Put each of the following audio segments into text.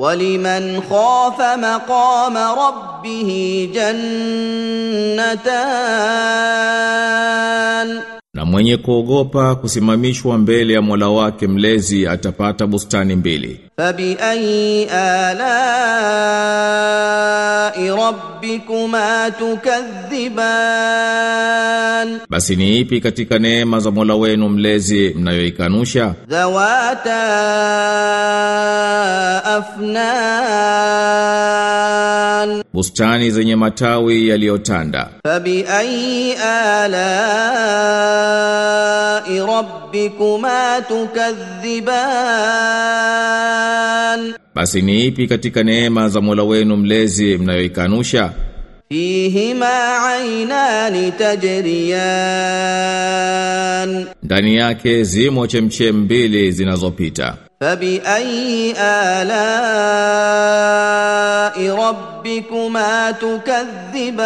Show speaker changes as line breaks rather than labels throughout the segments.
ولمن خاف مقام ربه جنتان
Na mwenye kuogopa kusimamishwa mbele ya Mola wake mlezi atapata bustani mbili.
فبأي آلاء ربكما تكذبان
Basi ni ipi katika neema za Mola wenu mlezi mnayoikanusha?
ذواتا أفنان
Bustani zenye matawi yaliyotanda.
فبأي آلاء ربكما tukazzibani
Basi ni ipi katika neema za Mola wenu mlezi mnayoikanusha?
Fihima aynani tajriyan.
Ndani yake zimo chemchem mbili zinazopita.
Fabi ayi ala rabbikuma tukadhiban.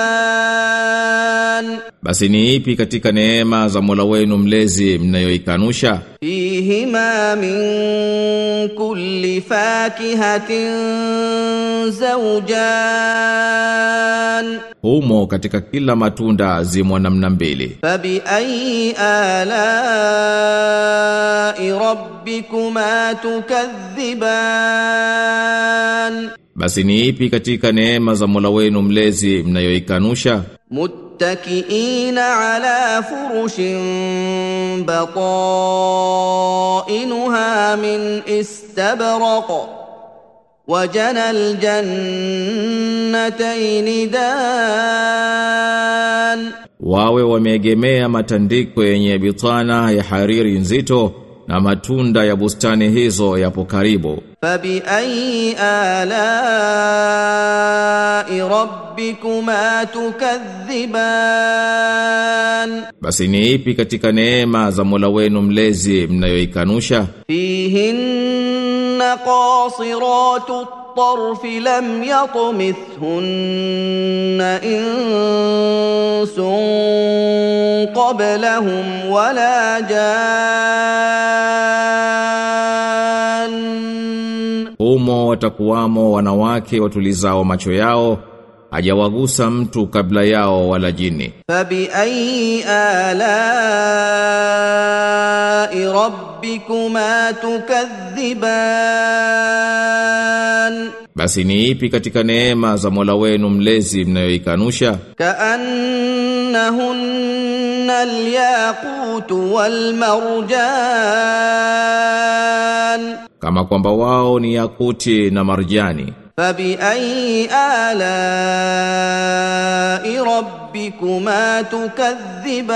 Basi ni ipi katika neema za Mola wenu mlezi mnayoikanusha?
Fihima min كل فاكهة زوجان
Humo katika kila matunda zimo namna mbili.
فبأي آلاء ربكما تكذبان
Basi ni ipi katika neema za Mola wenu mlezi mnayoikanusha?
متكئين على فرش بطائنها من استبرق وجنى الجنتين دان
Wawe wameegemea matandiko yenye bitana ya hariri nzito na matunda ya bustani hizo yapo karibu.
فبأي آلاء ربكما تكذبان
Basi ni ipi katika neema za Mola wenu mlezi mnayoikanusha?
فيهن قاصرات الطرف لم يطمثهن إنس قبلهم ولا جان
Humo watakuwamo wanawake watulizao macho yao, hajawagusa mtu kabla yao wala jini.
Fabi ayi alai rabbikuma tukadhiban,
basi ni ipi katika neema za Mola wenu mlezi mnayoikanusha?
Kaannahunna alyaqut walmarjan,
kama kwamba wao ni yakuti na marjani.
فباي الاء ربكما tukadhiban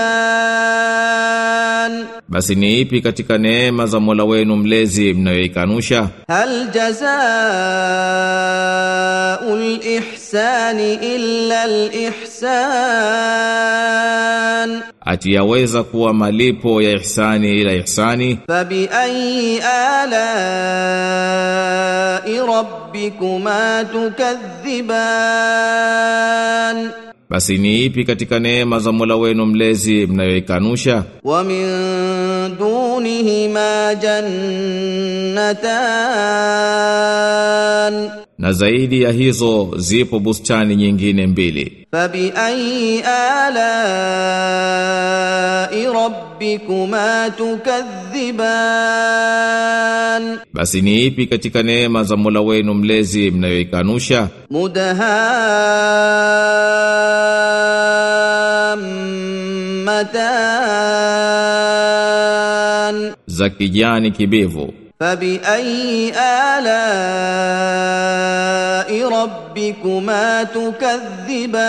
basi ni ipi katika neema za Mola wenu mlezi mnayoikanusha
hal jazaa'ul ihsani illa al
ihsan atiyaweza kuwa malipo ya ihsani ila ihsani.
Fabi ayi ala rabbikuma tukadhiban.
Basi ni ipi katika neema za Mola wenu mlezi mnayoikanusha?
Wa min dunihi ma jannatan
na zaidi ya hizo zipo bustani nyingine mbili.
Fabi ayi ala rabbikuma tukadhiban,
basi ni ipi katika neema za Mola wenu mlezi mnayoikanusha?
Mudahammatan,
za kijani kibivu
فباي الاء ربikuma tukadhiban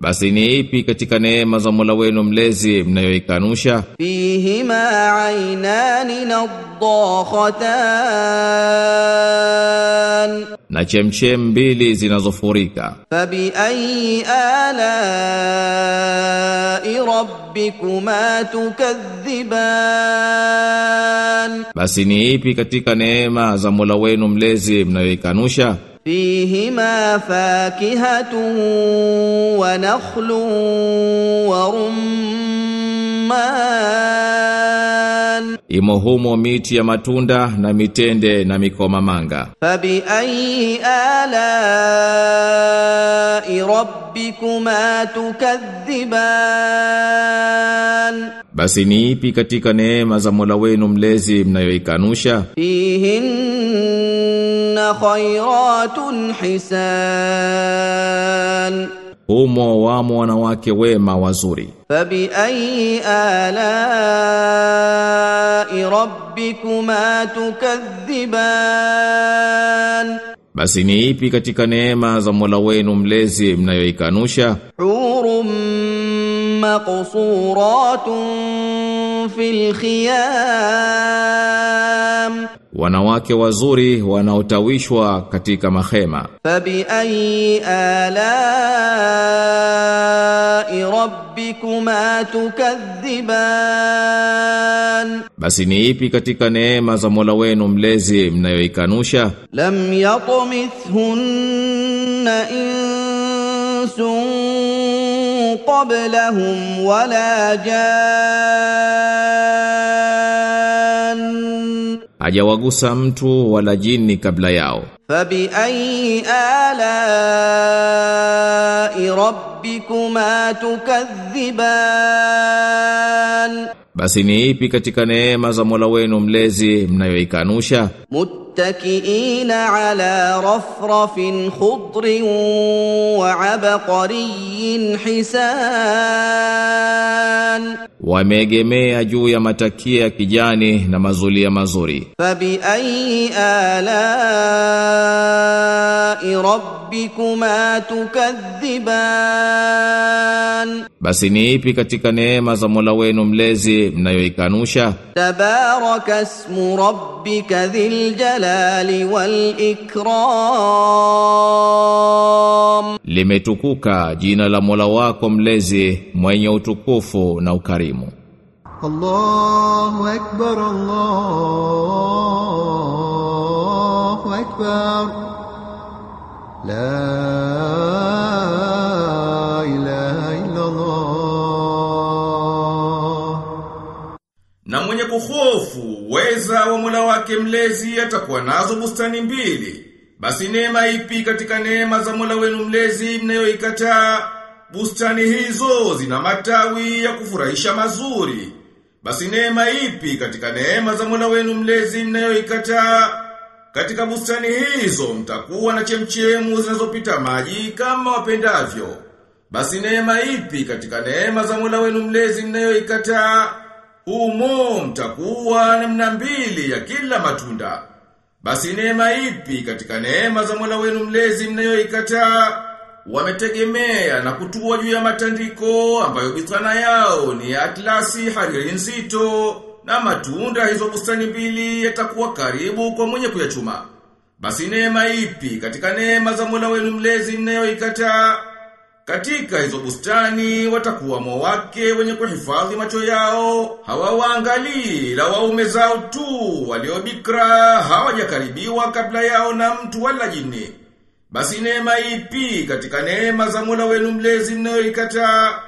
basi ni ipi katika neema za Mola wenu mlezi mnayoikanusha
fihima ainani nadhakhatan
na chemchem mbili zinazofurika.
Fabi ayi ala rabbikuma tukadhiban,
basi ni ipi katika neema za Mola wenu mlezi mnayoikanusha?
Fihima fakihatu wa nakhlu wa rumman
imo humo miti ya matunda na mitende na mikoma
manga. Fabi ayi alai rabbikuma tukadhiban,
basi ni ipi katika neema za Mola wenu mlezi mnayoikanusha?
Fihinna khairatun hisan
humo wamo wanawake wema wazuri.
Fabi ayi alai rabbikuma tukadhiban,
basi ni ipi katika neema za Mola wenu mlezi mnayoikanusha?
Hurum maqsuratun fil khiyam
wanawake wazuri wanaotawishwa katika mahema.
Fabi ayi ala rabbikuma tukadhiban,
basi ni ipi katika neema za Mola wenu mlezi mnayoikanusha?
Lam yatmithhunna insun qablahum wala jaa
hajawagusa mtu wala jini kabla yao.
Fabi ayi alai rabbikuma tukadhiban,
basi ni ipi katika neema za Mola wenu mlezi mnayoikanusha?
Muttakiina ala rafrafin khudrin wa abqariyyin hisan
wameegemea juu ya matakia ya kijani na mazulia mazuri.
Fabi ayi ala rabbikuma tukadhiban,
basi ni ipi katika neema za Mola wenu mlezi mnayoikanusha?
Tabaraka ismu rabbika dhil jalali wal ikram والإكرام
limetukuka jina la Mola wako mlezi mwenye utukufu na ukarimu
الله أكبر الله أكبر لا إله إلا الله
Na mwenye kuhofu weza wa Mola wake mlezi atakuwa nazo bustani mbili. Basi neema ipi katika neema za Mola wenu mlezi mnayoikataa? Bustani hizo zina matawi ya kufurahisha mazuri. Basi neema ipi katika neema za Mola wenu mlezi mnayoikataa? Katika bustani hizo mtakuwa na chemchemu zinazopita maji kama wapendavyo. Basi neema ipi katika neema za Mola wenu mlezi mnayoikataa? Humo mtakuwa namna mbili ya kila matunda. Basi neema ipi katika neema za Mola wenu mlezi mnayoikataa? Wametegemea na kutua juu ya matandiko ambayo bitana yao ni ya atlasi hariri nzito na matunda hizo bustani mbili yatakuwa karibu kwa mwenye kuyachuma. Basi neema ipi katika neema za Mola wenu mlezi mnayoikataa? Katika hizo bustani watakuwa wake wenye kuhifadhi macho yao, hawawaangalii la waume zao tu waliobikra hawajakaribiwa kabla yao na mtu wala jini. Basi neema ipi katika neema za Mola wenu mlezi mnayoikataa?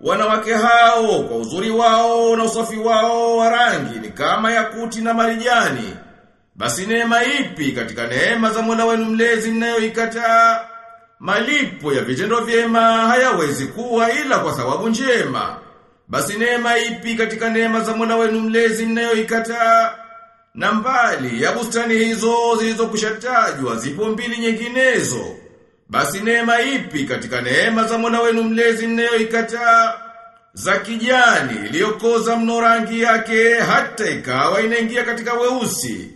Wanawake hao kwa uzuri wao na usafi wao wa rangi ni kama yakuti na marijani. Basi neema ipi katika neema za Mola wenu mlezi mnayoikataa? Malipo ya vitendo vyema hayawezi kuwa ila kwa sababu njema. Basi neema ipi katika neema za mwana wenu mlezi mnayoikataa? Na mbali ya bustani hizo zilizokushatajwa zipo mbili nyinginezo. Basi neema ipi katika neema za mwana wenu mlezi mnayoikataa? Za kijani iliyokoza mno rangi yake hata ikawa inaingia katika weusi.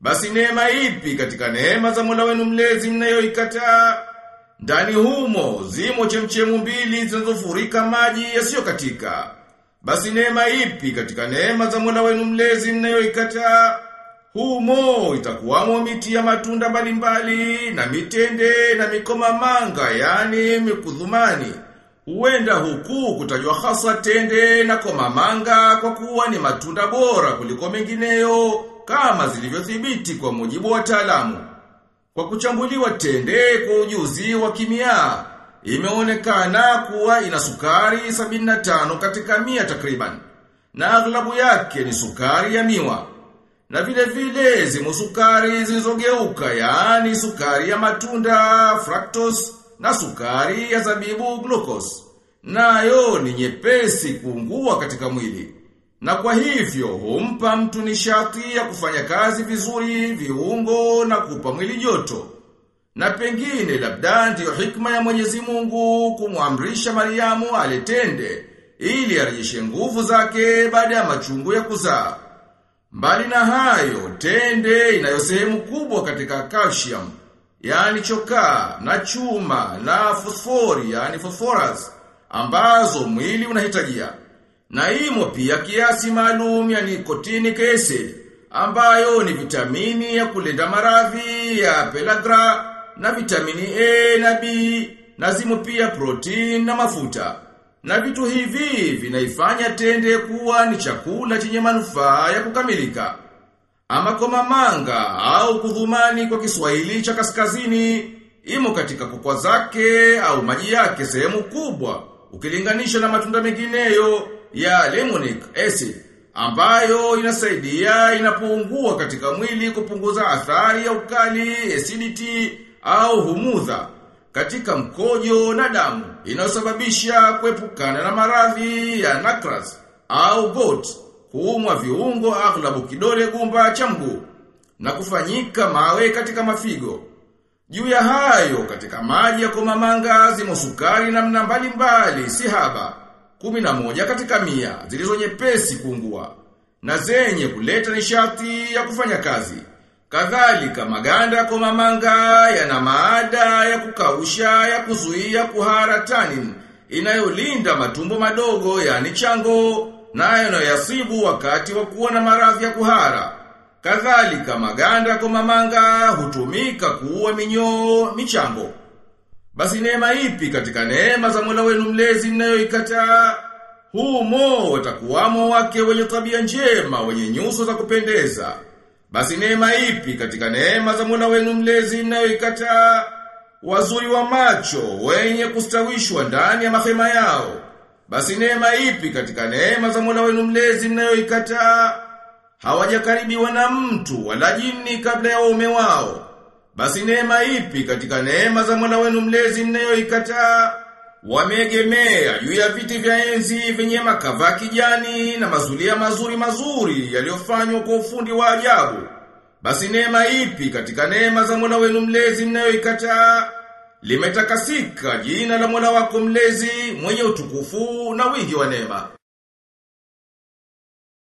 Basi neema ipi katika neema za mwana wenu mlezi mnayoikataa? Ndani humo zimo chemchemu mbili zinazofurika maji yasiyo katika Basi neema ipi katika neema za Mola wenu mlezi mnayoikataa? Humo itakuwamo miti ya matunda mbalimbali na mitende na mikoma manga yani mikudhumani. Huenda huku kutajwa hasa tende na komamanga kwa kuwa ni matunda bora kuliko mengineyo kama zilivyothibiti kwa mujibu wa wataalamu. Kwa kuchambuliwa tende kwa ujuzi wa kimia, imeonekana kuwa ina sukari 75 katika mia takriban. na aglabu yake ni sukari ya miwa. Na vile vile zimo sukari zilizogeuka, yaani sukari ya matunda fructose na sukari ya zabibu glucose. Nayo ni nyepesi kuungua katika mwili. Na kwa hivyo humpa mtu nishati ya kufanya kazi vizuri, viungo na kupa mwili joto. Na pengine labda ndiyo hikma ya Mwenyezi Mungu kumwamrisha Mariamu aletende ili arejeshe nguvu zake baada ya machungu ya kuzaa. Mbali na hayo, tende inayo sehemu kubwa katika calcium, yani chokaa na chuma na fosfori, yani phosphorus, ambazo mwili unahitajia. Na imo pia kiasi maalum ya nikotini kese ambayo ni vitamini ya kulinda maradhi ya pelagra na vitamini A na B, na zimo pia protein na mafuta. Na vitu hivi vinaifanya tende kuwa ni chakula chenye manufaa ya kukamilika. Ama kwa mamanga au kudhumani kwa Kiswahili cha kaskazini imo katika kokwa zake au maji yake sehemu kubwa ukilinganisha na matunda mengineyo ya lemonic acid ambayo inasaidia inapungua katika mwili kupunguza athari ya ukali, acidity au humudha katika mkojo na damu inayosababisha kuepukana na maradhi ya nakras au gout kuumwa viungo aghlabu kidole gumba cha mguu na kufanyika mawe katika mafigo. Juu ya hayo katika maji ya komamanga zimo sukari namna mbalimbali si haba. Kumi na moja katika mia zilizo nyepesi kuungua na zenye kuleta nishati ya kufanya kazi. Kadhalika maganda komamanga yana maada ya kukausha ya kuzuia kuhara tanin inayolinda matumbo madogo yani chango nayo yanayoyasibu wakati wa kuwa na maradhi ya kuhara. Kadhalika maganda komamanga hutumika kuua minyoo michango. Basi neema ipi katika neema za Mola wenu mlezi mnayoikataa? Humo watakuwamo wake wenye tabia njema, wenye nyuso za kupendeza. Basi neema ipi katika neema za Mola wenu mlezi mnayoikataa? Wazuri wa macho, wenye kustawishwa ndani ya mahema yao. Basi neema ipi katika neema za Mola wenu mlezi mnayoikataa? Hawajakaribiwa na mtu wala jini kabla ya waume wao. Basi neema ipi katika neema za mwana wenu mlezi mnayoikataa? Wameegemea juu ya viti vya enzi vyenye makava kijani na mazulia mazuri mazuri yaliyofanywa kwa ufundi wa ajabu. Basi neema ipi katika neema za Mola wenu mlezi mnayoikataa? Limetakasika jina la Mola wako mlezi mwenye utukufu na wingi wa neema.